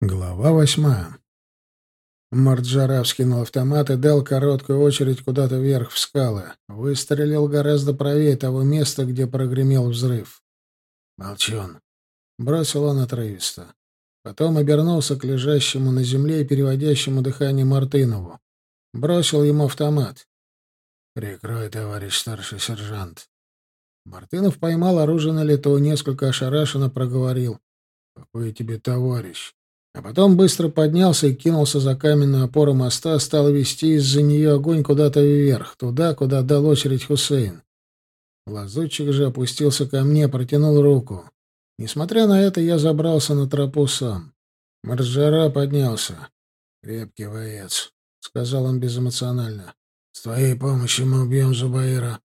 Глава восьмая. Марджара вскинул автомат и дал короткую очередь куда-то вверх в скалы. Выстрелил гораздо правее того места, где прогремел взрыв. «Молчун!» — бросил он отрывисто. Потом обернулся к лежащему на земле и переводящему дыхание Мартынову. Бросил ему автомат. «Прикрой, товарищ старший сержант». Мартынов поймал оружие на лету, несколько ошарашенно проговорил. «Какой тебе товарищ?» А потом быстро поднялся и кинулся за каменную опору моста, стал вести из-за нее огонь куда-то вверх, туда, куда дал очередь Хусейн. Лазутчик же опустился ко мне, протянул руку. Несмотря на это, я забрался на тропу сам. Марджара поднялся. «Крепкий воец», — сказал он безэмоционально. «С твоей помощью мы убьем Зубаира».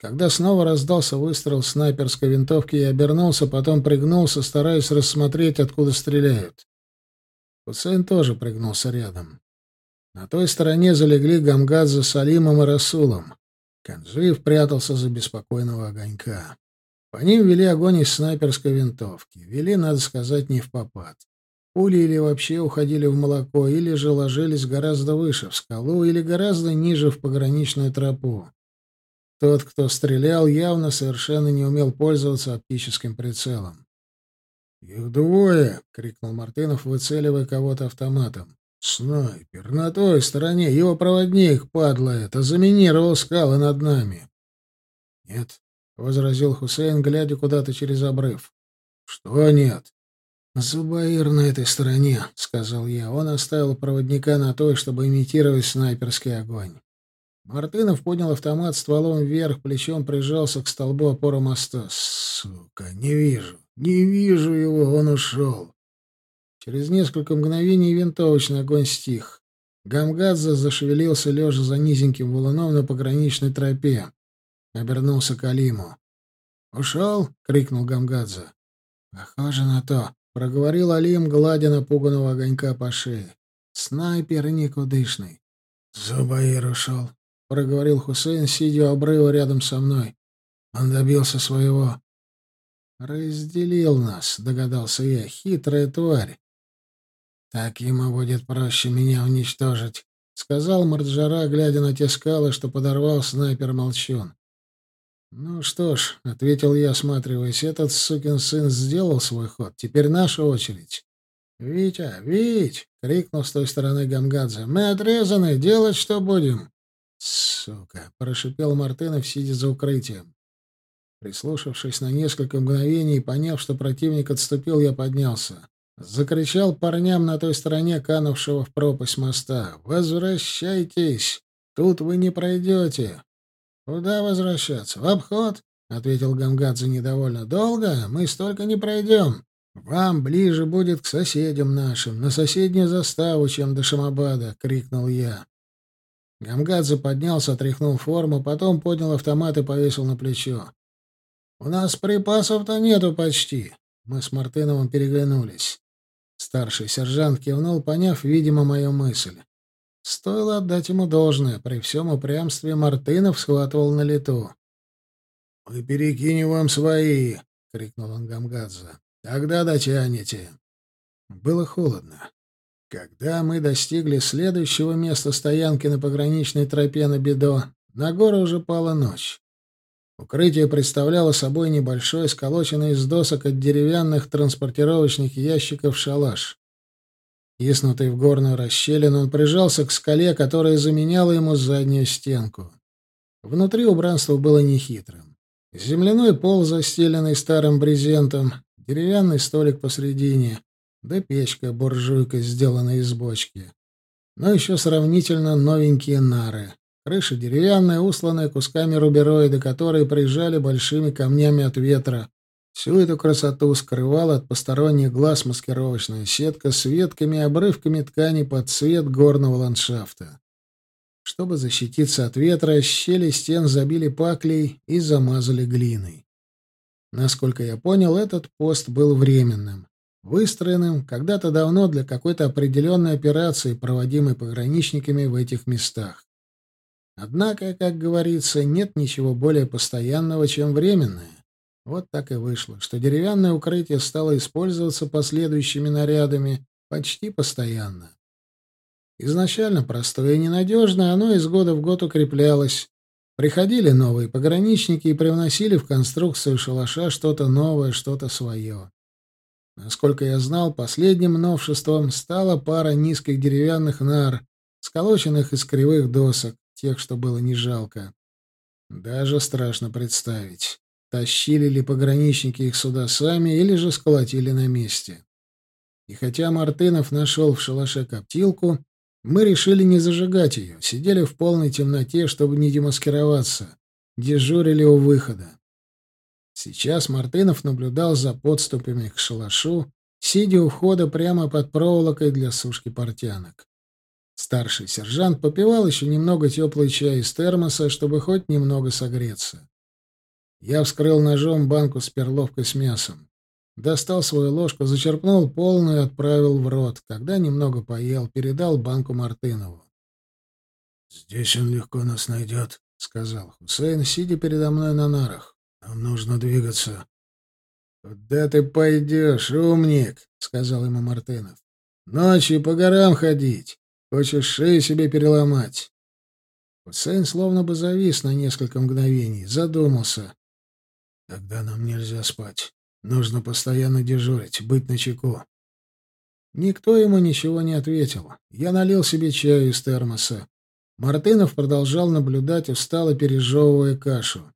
Когда снова раздался выстрел снайперской винтовки, я обернулся, потом пригнулся, стараясь рассмотреть, откуда стреляют. Хусейн тоже прыгнулся рядом. На той стороне залегли Гамгадзе с Алимом и Расулом. Канджиев прятался за беспокойного огонька. По ним вели огонь из снайперской винтовки. Вели, надо сказать, не в попад. Пули или вообще уходили в молоко, или же ложились гораздо выше, в скалу, или гораздо ниже, в пограничную тропу. Тот, кто стрелял, явно совершенно не умел пользоваться оптическим прицелом. «Их двое!» — крикнул Мартынов, выцеливая кого-то автоматом. «Снайпер! На той стороне! Его проводник, падла это, заминировал скалы над нами!» «Нет», — возразил Хусейн, глядя куда-то через обрыв. «Что нет?» «Зубаир на этой стороне», — сказал я. Он оставил проводника на той, чтобы имитировать снайперский огонь. Мартынов поднял автомат стволом вверх, плечом прижался к столбу опоры моста. «Сука, не вижу!» «Не вижу его, он ушел». Через несколько мгновений винтовочный огонь стих. Гамгадзе зашевелился, лежа за низеньким валуном на пограничной тропе. Обернулся к Алиму. «Ушел?» — крикнул Гамгадзе. «Похоже на то», — проговорил Алим, гладя напуганного огонька по шее. «Снайпер никудышный». «Зубаир ушел», — проговорил Хусейн, сидя у обрыва рядом со мной. «Он добился своего. «Разделил нас», — догадался я, — «хитрая тварь». «Так ему будет проще меня уничтожить», — сказал Марджара, глядя на те скалы, что подорвал снайпер Молчун. «Ну что ж», — ответил я, осматриваясь, — «этот сукин сын сделал свой ход. Теперь наша очередь». «Витя, Вить!» — крикнул с той стороны Гамгадзе. «Мы отрезаны. Делать что будем?» «Сука!» — прошипел Мартынов, сидя за укрытием. Прислушавшись на несколько мгновений и поняв, что противник отступил, я поднялся. Закричал парням на той стороне канувшего в пропасть моста. «Возвращайтесь! Тут вы не пройдете!» «Куда возвращаться? В обход?» — ответил Гамгадзе недовольно. «Долго? Мы столько не пройдем. Вам ближе будет к соседям нашим, на соседнюю заставу, чем до Шамабада!» — крикнул я. Гамгадзе поднялся, отряхнул форму, потом поднял автомат и повесил на плечо. «У нас припасов-то нету почти». Мы с Мартыновым переглянулись. Старший сержант кивнул, поняв, видимо, мою мысль. Стоило отдать ему должное. При всем упрямстве Мартынов схватывал на лету. «Мы перекинем вам свои!» — крикнул он Гамгадзе. «Тогда дотянете!» Было холодно. Когда мы достигли следующего места стоянки на пограничной тропе на Бедо, на гору уже пала ночь. Укрытие представляло собой небольшой, сколоченный из досок от деревянных транспортировочных ящиков шалаш. Киснутый в горную расщелину, он прижался к скале, которая заменяла ему заднюю стенку. Внутри убранство было нехитрым. Земляной пол, застеленный старым брезентом, деревянный столик посредине, да печка-буржуйка, сделанная из бочки. Но еще сравнительно новенькие нары. Крыша деревянная, усланная кусками рубероида, которые приезжали большими камнями от ветра. Всю эту красоту скрывала от посторонних глаз маскировочная сетка с ветками и обрывками ткани под цвет горного ландшафта. Чтобы защититься от ветра, щели стен забили паклей и замазали глиной. Насколько я понял, этот пост был временным, выстроенным когда-то давно для какой-то определенной операции, проводимой пограничниками в этих местах. Однако, как говорится, нет ничего более постоянного, чем временное. Вот так и вышло, что деревянное укрытие стало использоваться последующими нарядами Почти постоянно. Изначально простое и ненадежное, оно из года в год укреплялось. Приходили новые пограничники и привносили в конструкцию шалаша что-то новое, что-то свое. Насколько я знал, последним новшеством стала пара низких деревянных нар, сколоченных из кривых досок, тех, что было не жалко. Даже страшно представить, тащили ли пограничники их сюда сами или же сколотили на месте. И хотя Мартынов нашел в шалаше коптилку, мы решили не зажигать ее, сидели в полной темноте, чтобы не демаскироваться, дежурили у выхода. Сейчас Мартынов наблюдал за подступами к шалашу, сидя у входа прямо под проволокой для сушки портянок. Старший сержант попивал еще немного теплый чай из термоса, чтобы хоть немного согреться. Я вскрыл ножом банку с перловкой с мясом. Достал свою ложку, зачерпнул полную и отправил в рот. Когда немного поел, передал банку Мартынову. «Здесь он легко нас найдет», — сказал Хусейн, сидя передо мной на нарах. Нам нужно двигаться. Куда ты пойдешь, умник? сказал ему Мартынов. Ночью по горам ходить. Хочешь шею себе переломать. Хусейн словно бы завис на несколько мгновений, задумался. Тогда нам нельзя спать. Нужно постоянно дежурить, быть начеку. Никто ему ничего не ответил. Я налил себе чаю из термоса. Мартынов продолжал наблюдать, устало пережевывая кашу.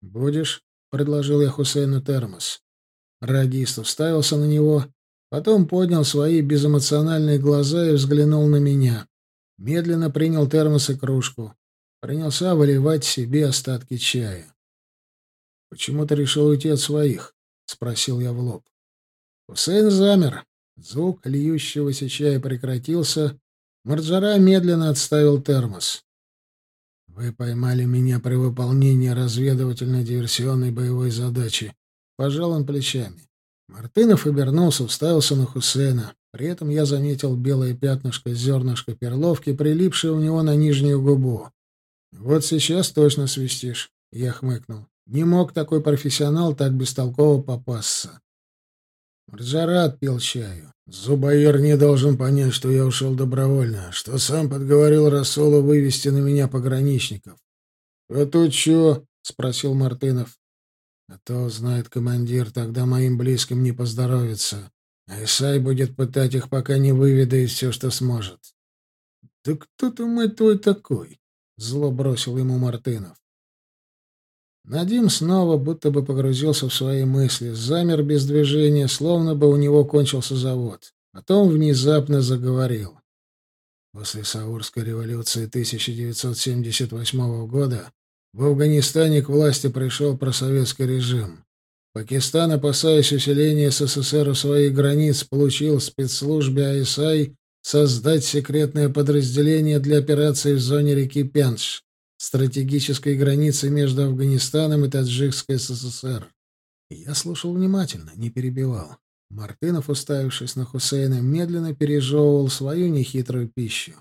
«Будешь?» — предложил я Хусейну термос. Радист уставился на него, потом поднял свои безэмоциональные глаза и взглянул на меня. Медленно принял термос и кружку. Принялся выливать себе остатки чая. «Почему ты решил уйти от своих?» — спросил я в лоб. Хусейн замер. Звук льющегося чая прекратился. Марджара медленно отставил термос. Вы поймали меня при выполнении разведывательно-диверсионной боевой задачи. Пожал он плечами. Мартынов обернулся, уставился на Хусейна. При этом я заметил белое пятнышко зернышко перловки, прилипшее у него на нижнюю губу. «Вот сейчас точно свистишь», — я хмыкнул. «Не мог такой профессионал так бестолково попасться». Рджарат пил чаю. Зубаир не должен понять, что я ушел добровольно, что сам подговорил Расула вывести на меня пограничников. — А то чё? — спросил Мартынов. — А то, знает командир, тогда моим близким не поздоровится. А Исай будет пытать их, пока не выведает все, что сможет. — Да кто ты, мать твой, такой? — зло бросил ему Мартынов. Надим снова будто бы погрузился в свои мысли, замер без движения, словно бы у него кончился завод. Потом внезапно заговорил. После Саурской революции 1978 года в Афганистане к власти пришел просоветский режим. Пакистан, опасаясь усиления СССР у своих границ, получил спецслужбе АИСАИ создать секретное подразделение для операций в зоне реки Пенш стратегической границы между Афганистаном и Таджикской СССР. Я слушал внимательно, не перебивал. Мартынов, уставившись на Хусейна, медленно пережевывал свою нехитрую пищу.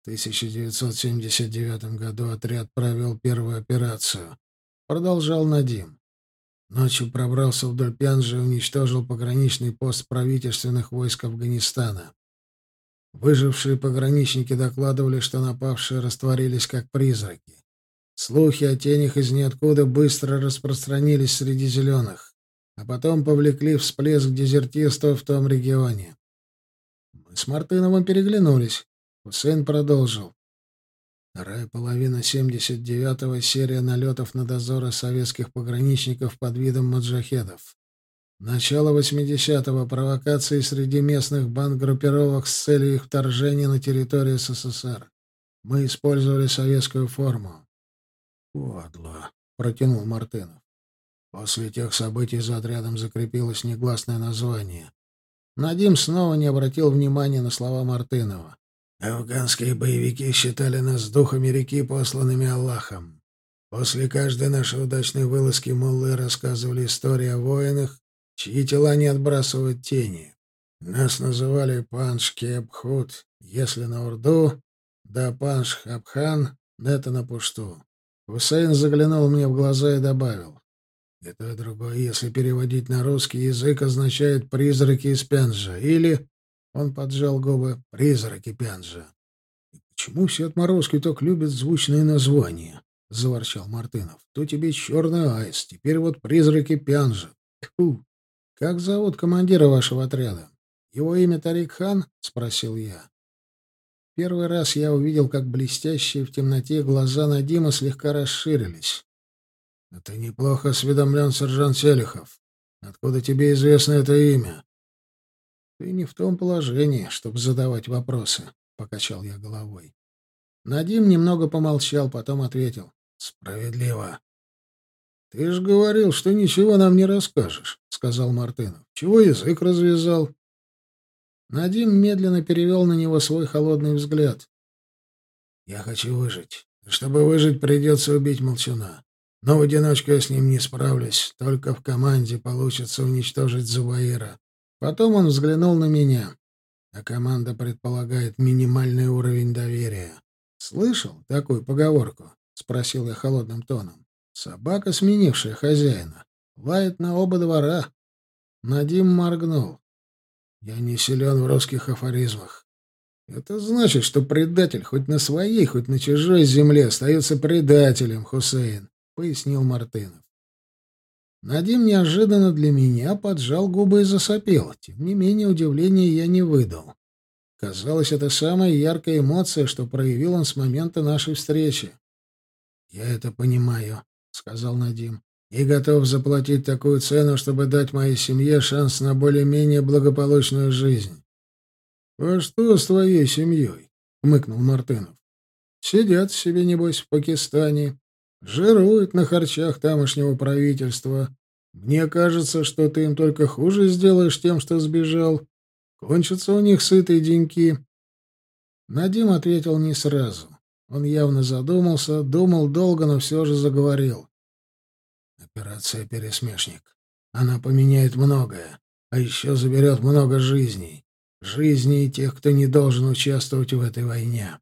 В 1979 году отряд провел первую операцию. Продолжал Надим. Ночью пробрался вдоль Пянжи и уничтожил пограничный пост правительственных войск Афганистана. Выжившие пограничники докладывали, что напавшие растворились как призраки. Слухи о тенях из ниоткуда быстро распространились среди зеленых, а потом повлекли всплеск дезертирства в том регионе. Мы с Мартыновым переглянулись. Хусейн продолжил. Вторая половина 79-го серия налетов на дозоры советских пограничников под видом маджахедов. Начало 80-го провокации среди местных бандгруппировок с целью их вторжения на территорию СССР. Мы использовали советскую форму. «Подло», — протянул Мартынов. После тех событий за отрядом закрепилось негласное название. Надим снова не обратил внимания на слова Мартынова. «Афганские боевики считали нас духами реки, посланными Аллахом. После каждой нашей удачной вылазки муллы рассказывали истории о воинах, чьи тела не отбрасывают тени. Нас называли Панш-Кебхут, если на урду, да Панш-Хабхан, это на пушту. Хусейн заглянул мне в глаза и добавил. И то, и другое, если переводить на русский язык, означает «призраки из Пенджа» или Он поджал губы. «Призраки Пянджа». «И почему все отморозки так любят звучные названия?» — заворчал Мартынов. «То тебе черный айс, теперь вот призраки Пянджа. Тьфу! Как зовут командира вашего отряда?» «Его имя Тарик Хан?» — спросил я. Первый раз я увидел, как блестящие в темноте глаза Надима слегка расширились. — Это неплохо осведомлен сержант Селихов. Откуда тебе известно это имя? — Ты не в том положении, чтобы задавать вопросы, — покачал я головой. Надим немного помолчал, потом ответил. — Справедливо. — Ты же говорил, что ничего нам не расскажешь, — сказал Мартынов. — Чего язык развязал? Надим медленно перевел на него свой холодный взгляд. «Я хочу выжить. Чтобы выжить, придется убить Молчуна. Но в одиночку я с ним не справлюсь. Только в команде получится уничтожить Зубаира». Потом он взглянул на меня. А команда предполагает минимальный уровень доверия. «Слышал такую поговорку?» — спросил я холодным тоном. «Собака, сменившая хозяина, лает на оба двора». Надим моргнул. Я не силен в русских афоризмах. Это значит, что предатель хоть на своей, хоть на чужой земле остается предателем, Хусейн, — пояснил Мартынов. Надим неожиданно для меня поджал губы и засопел. Тем не менее, удивления я не выдал. Казалось, это самая яркая эмоция, что проявил он с момента нашей встречи. «Я это понимаю», — сказал Надим и готов заплатить такую цену, чтобы дать моей семье шанс на более-менее благополучную жизнь. — А что с твоей семьей? — хмыкнул Мартынов. — Сидят себе, небось, в Пакистане, жируют на харчах тамошнего правительства. Мне кажется, что ты им только хуже сделаешь тем, что сбежал. Кончатся у них сытые деньки. Надим ответил не сразу. Он явно задумался, думал долго, но все же заговорил. Операция «Пересмешник». Она поменяет многое, а еще заберет много жизней. Жизней тех, кто не должен участвовать в этой войне.